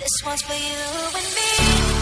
This one's for you and me.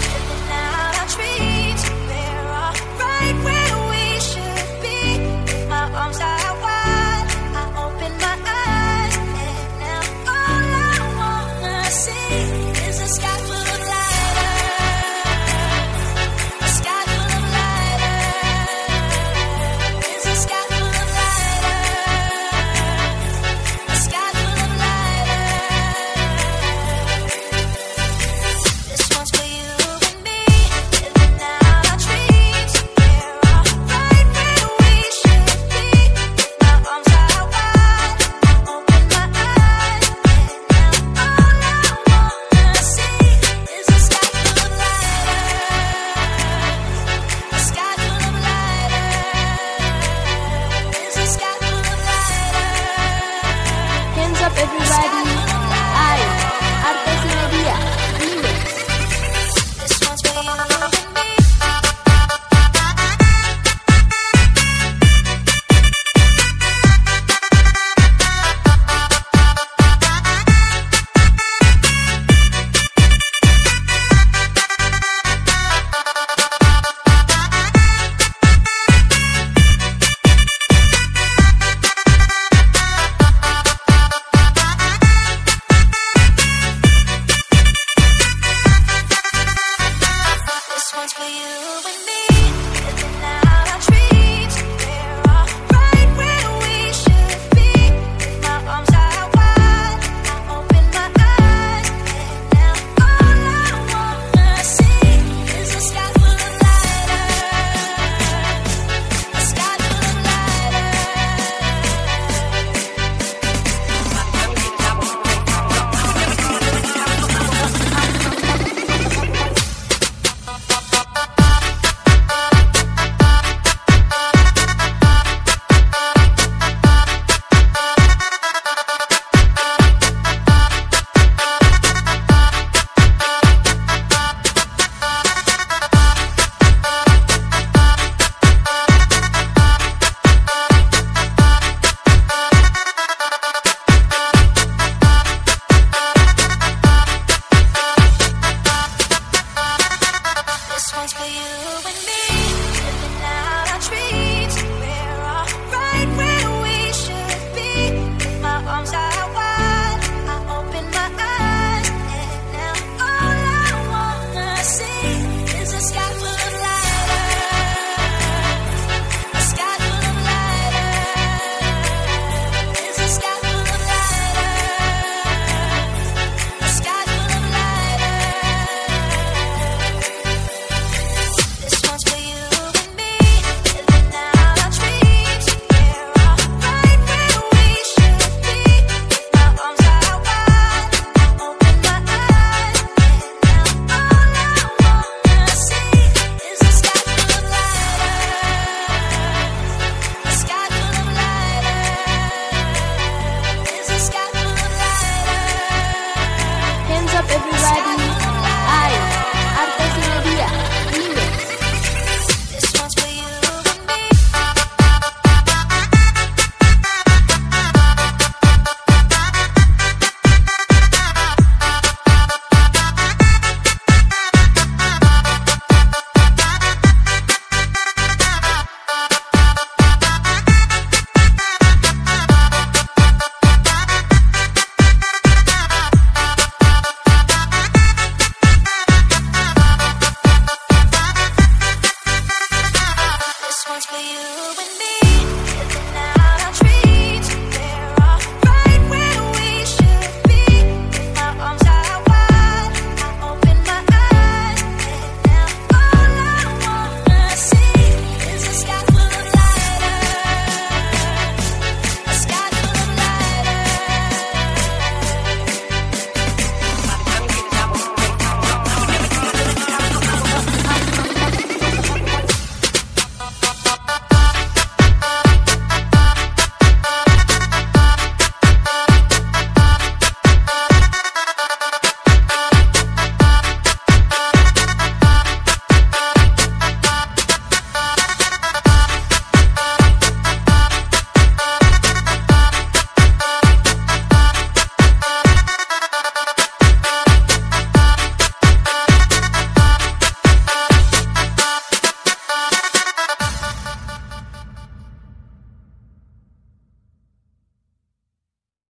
up, everybody?